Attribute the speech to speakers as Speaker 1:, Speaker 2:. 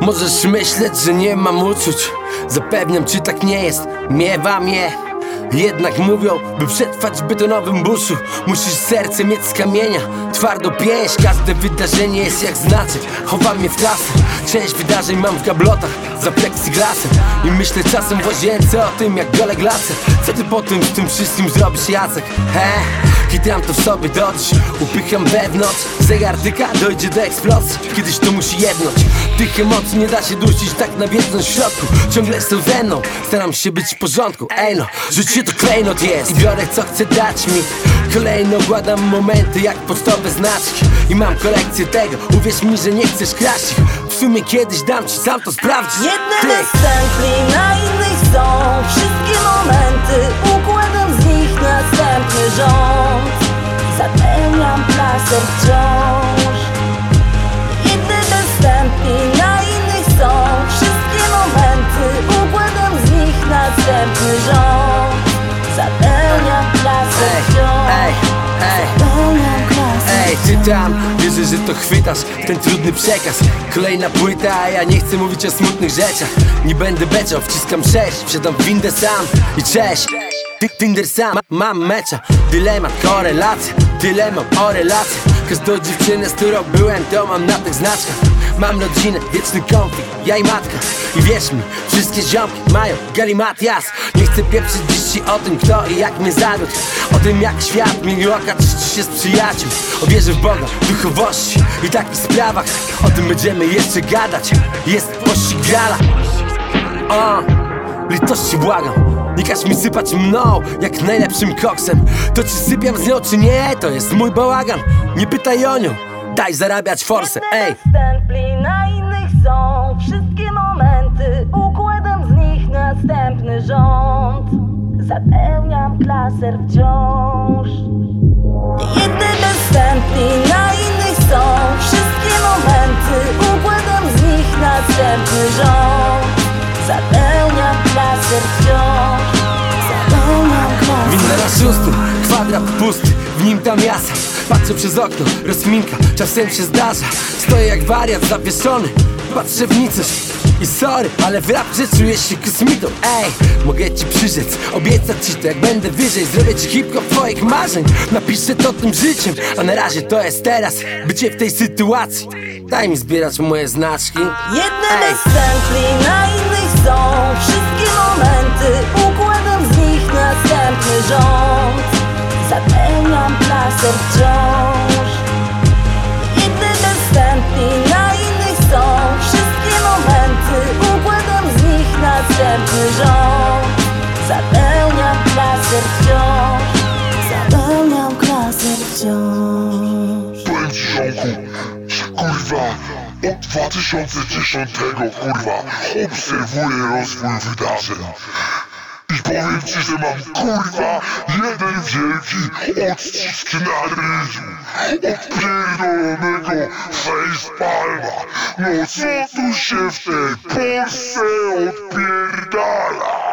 Speaker 1: Możesz myśleć, że nie mam uczuć. Zapewniam ci tak nie jest. Miewam je jednak mówią, by przetrwać w betonowym buszu. Musisz serce mieć z kamienia Twardo pięść, każde wydarzenie jest jak znaczek Chowam je w klasę Część wydarzeń mam w gablotach Za plexiglasem I myślę czasem w łazience o tym jak gole glasę Co ty po tym z tym wszystkim zrobisz Jacek? He? Kitram to w sobie do dziś Upycham wewnątrz Zegar tyka, dojdzie do eksplozji. Kiedyś to musi jednąć. Tych emocji nie da się dusić tak na w środku. Ciągle są ze mną Staram się być w porządku. Ej no, życie to klejnot jest. I biorę co chce dać mi. Kolejno układam momenty jak pocztowe znaczki. I mam kolekcję tego. Uwierz mi, że nie chcesz kraść W sumie kiedyś dam ci sam to sprawdzić
Speaker 2: Jedne
Speaker 1: Ty.
Speaker 2: następni, na innych są. Wszystkie momenty Układam z nich. Następny rząd. Zapełniam plaser wciąż
Speaker 1: Ej, ty tam, wierzę, że to chwytasz Ten trudny przekaz. Kolejna płyta, a ja nie chcę mówić o smutnych rzeczach. Nie będę beczał, wciskam sześć Wsiadam w windę sam i cześć. Tinder sam, ma, mam mecza. Dylemat, korelacja Tyle mam o Każdą dziewczynę, z którą byłem, to mam na tych znaczkach. Mam rodzinę, wieczny konflikt, ja i matka. I wierz mi, wszystkie ziomki mają galimatias. Nie chcę pieprzyć dziś o tym, kto i jak mnie zawiódł O tym, jak świat mi oka czyści się z przyjaciół. O wierze w Boga, duchowości i takich sprawach. O tym będziemy jeszcze gadać. Jest pościg grala o, litości błagam Nie każ mi sypać mną, jak najlepszym koksem. To czy sypiam z nią, czy nie, to jest mój bałagan. Nie pytaj o nią, daj zarabiać forsę, ej.
Speaker 2: Następni, na innych są. Wszystkie momenty Układam z nich następny rząd. Zapełniam klaser wciąż. Jedne następni, na
Speaker 1: szóstym, kwadrat pusty, w nim tam jasa. Patrzę przez okno, rozminka, czasem się zdarza. Stoję jak wariat zawieszony, patrzę w nicość. I sorry, ale w rap czuję się kosmitą. Ej, mogę ci przyrzec, obiecać ci to jak będę wyżej. Zrobię ci hip-hop twoich marzeń Napiszę to tym życiem, a na razie to jest teraz Bycie w tej sytuacji. Daj mi zbierać moje znaczki.
Speaker 2: Jedne
Speaker 1: Ej.
Speaker 2: następni, na innych są wciąż. Jedne następni, na innych są. Wszystkie momenty Układam z nich następny rząd. Zapełniam plaser wciąż. Zapełniam klaser wciąż.
Speaker 3: Powiem ci że kurwa od 2010 kurwa obserwuję rozwój wydarzeń i powiem ci, że mam kurwa jeden wielki odcisk na ryju od pierdolonego facepalma No co tu się w tej Polsce odpierdala?